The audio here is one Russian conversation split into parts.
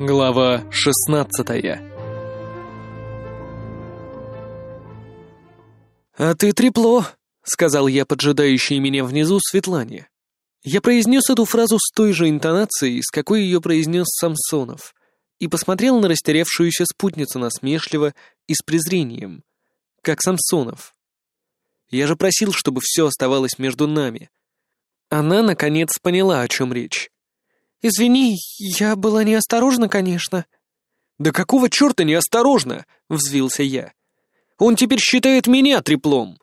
Глава шестнадцатая «А ты трепло», — сказал я поджидающей меня внизу Светлане. Я произнес эту фразу с той же интонацией, с какой ее произнес Самсонов, и посмотрел на растерявшуюся спутницу насмешливо и с презрением, как Самсонов. Я же просил, чтобы все оставалось между нами. Она, наконец, поняла, о чем речь. «Извини, я была неосторожна, конечно». «Да какого черта неосторожно?» — взвился я. «Он теперь считает меня треплом».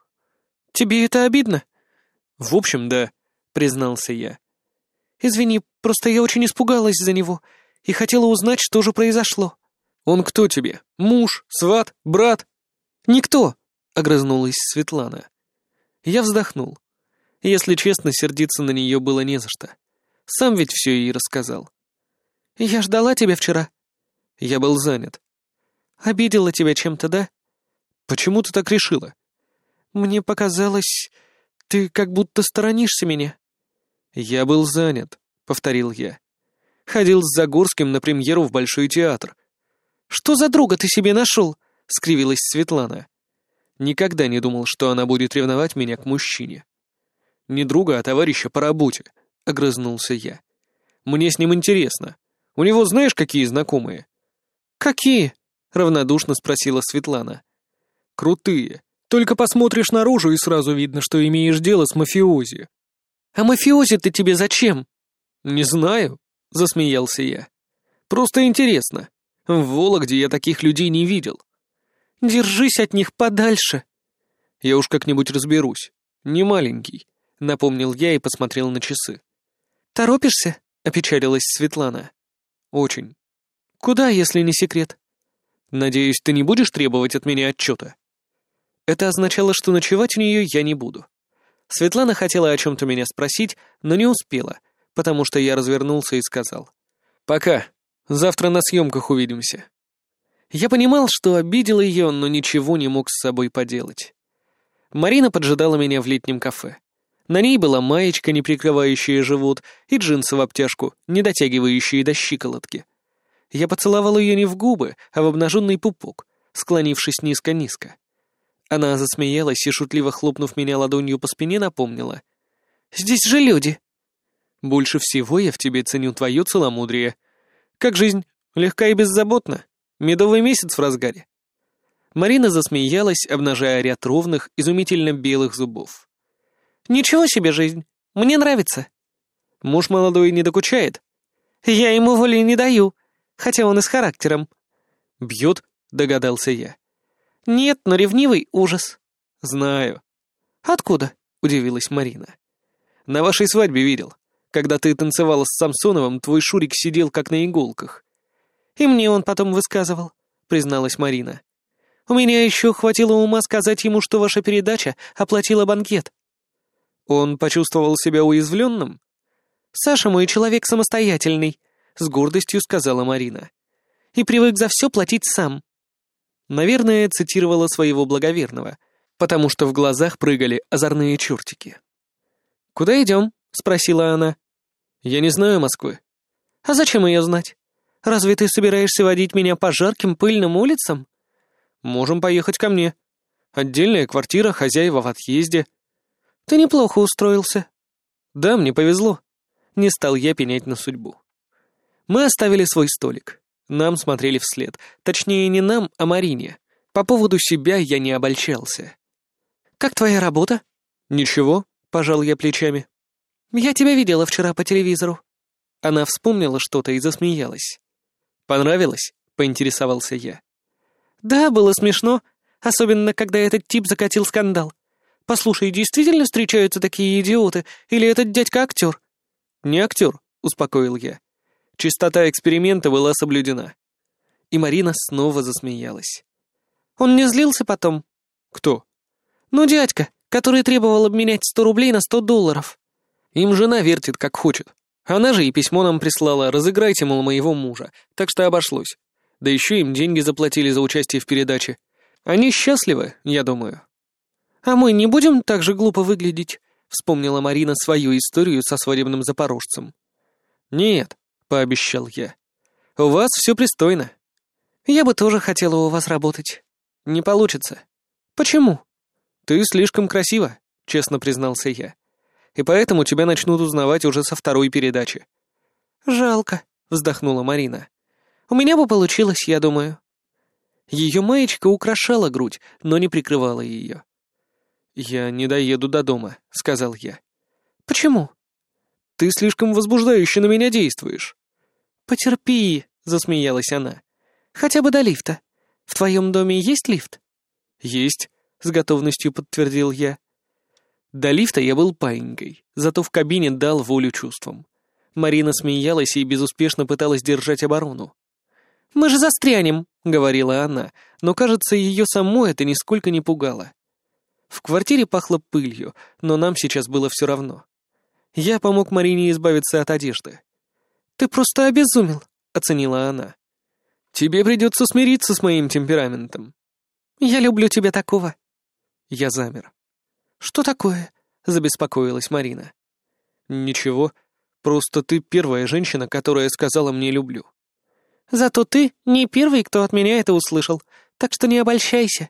«Тебе это обидно?» «В общем, да», — признался я. «Извини, просто я очень испугалась за него и хотела узнать, что же произошло». «Он кто тебе? Муж? Сват? Брат?» «Никто», — огрызнулась Светлана. Я вздохнул. Если честно, сердиться на нее было не за что. Сам ведь все ей рассказал. «Я ждала тебя вчера». «Я был занят». «Обидела тебя чем-то, да?» «Почему ты так решила?» «Мне показалось, ты как будто сторонишься меня». «Я был занят», — повторил я. «Ходил с Загорским на премьеру в Большой театр». «Что за друга ты себе нашел?» — скривилась Светлана. Никогда не думал, что она будет ревновать меня к мужчине. Не друга, а товарища по работе. — огрызнулся я. «Мне с ним интересно. У него знаешь, какие знакомые?» «Какие?» — равнодушно спросила Светлана. «Крутые. Только посмотришь наружу, и сразу видно, что имеешь дело с мафиози». «А мафиози-то тебе зачем?» «Не знаю», — засмеялся я. «Просто интересно. В Вологде я таких людей не видел». «Держись от них подальше». «Я уж как-нибудь разберусь. Не маленький», — напомнил я и посмотрел на часы. «Торопишься?» — опечалилась Светлана. «Очень. Куда, если не секрет?» «Надеюсь, ты не будешь требовать от меня отчета?» Это означало, что ночевать у нее я не буду. Светлана хотела о чем-то меня спросить, но не успела, потому что я развернулся и сказал. «Пока. Завтра на съемках увидимся». Я понимал, что обидел ее, но ничего не мог с собой поделать. Марина поджидала меня в летнем кафе. На ней была маечка, не прикрывающая живот, и джинсы в обтяжку, не дотягивающие до щиколотки. Я поцеловал ее не в губы, а в обнаженный пупок, склонившись низко-низко. Она засмеялась и, шутливо хлопнув меня ладонью по спине, напомнила. «Здесь же люди!» «Больше всего я в тебе ценю твое целомудрие. Как жизнь? Легка и беззаботна? Медовый месяц в разгаре?» Марина засмеялась, обнажая ряд ровных, изумительно белых зубов. «Ничего себе жизнь. Мне нравится». «Муж молодой не докучает?» «Я ему воли не даю, хотя он и с характером». «Бьет?» — догадался я. «Нет, но ревнивый ужас». «Знаю». «Откуда?» — удивилась Марина. «На вашей свадьбе видел. Когда ты танцевала с Самсоновым, твой Шурик сидел как на иголках». «И мне он потом высказывал», — призналась Марина. «У меня еще хватило ума сказать ему, что ваша передача оплатила банкет». Он почувствовал себя уязвленным? «Саша мой человек самостоятельный», — с гордостью сказала Марина. «И привык за все платить сам». Наверное, цитировала своего благоверного, потому что в глазах прыгали озорные чертики. «Куда идем?» — спросила она. «Я не знаю Москвы». «А зачем ее знать? Разве ты собираешься водить меня по жарким пыльным улицам?» «Можем поехать ко мне. Отдельная квартира, хозяева в отъезде. Ты неплохо устроился. Да, мне повезло. Не стал я пенять на судьбу. Мы оставили свой столик. Нам смотрели вслед. Точнее, не нам, а Марине. По поводу себя я не обольщался. «Как твоя работа?» «Ничего», — пожал я плечами. «Я тебя видела вчера по телевизору». Она вспомнила что-то и засмеялась. «Понравилось?» — поинтересовался я. «Да, было смешно, особенно когда этот тип закатил скандал. Послушай, действительно встречаются такие идиоты, или этот дядька актер?» «Не актер», — успокоил я. Чистота эксперимента была соблюдена. И Марина снова засмеялась. «Он не злился потом?» «Кто?» «Ну, дядька, который требовал обменять сто рублей на сто долларов». «Им жена вертит, как хочет. Она же и письмо нам прислала, разыграйте, мол, моего мужа, так что обошлось. Да еще им деньги заплатили за участие в передаче. Они счастливы, я думаю». «А мы не будем так же глупо выглядеть?» — вспомнила Марина свою историю со свадебным запорожцем. «Нет», — пообещал я. У вас все пристойно. Я бы тоже хотела у вас работать. Не получится. Почему? Ты слишком красива, честно признался я. И поэтому тебя начнут узнавать уже со второй передачи. Жалко, вздохнула Марина. У меня бы получилось, я думаю. Ее маечка украшала грудь, но не прикрывала ее. «Я не доеду до дома», — сказал я. «Почему?» «Ты слишком возбуждающе на меня действуешь». «Потерпи», — засмеялась она. «Хотя бы до лифта. В твоем доме есть лифт?» «Есть», — с готовностью подтвердил я. До лифта я был паинькой, зато в кабине дал волю чувствам. Марина смеялась и безуспешно пыталась держать оборону. «Мы же застрянем», — говорила она, но, кажется, ее само это нисколько не пугало. В квартире пахло пылью, но нам сейчас было все равно. Я помог Марине избавиться от одежды. «Ты просто обезумел», — оценила она. «Тебе придется смириться с моим темпераментом». «Я люблю тебя такого». Я замер. «Что такое?» — забеспокоилась Марина. «Ничего, просто ты первая женщина, которая сказала мне «люблю». Зато ты не первый, кто от меня это услышал, так что не обольщайся».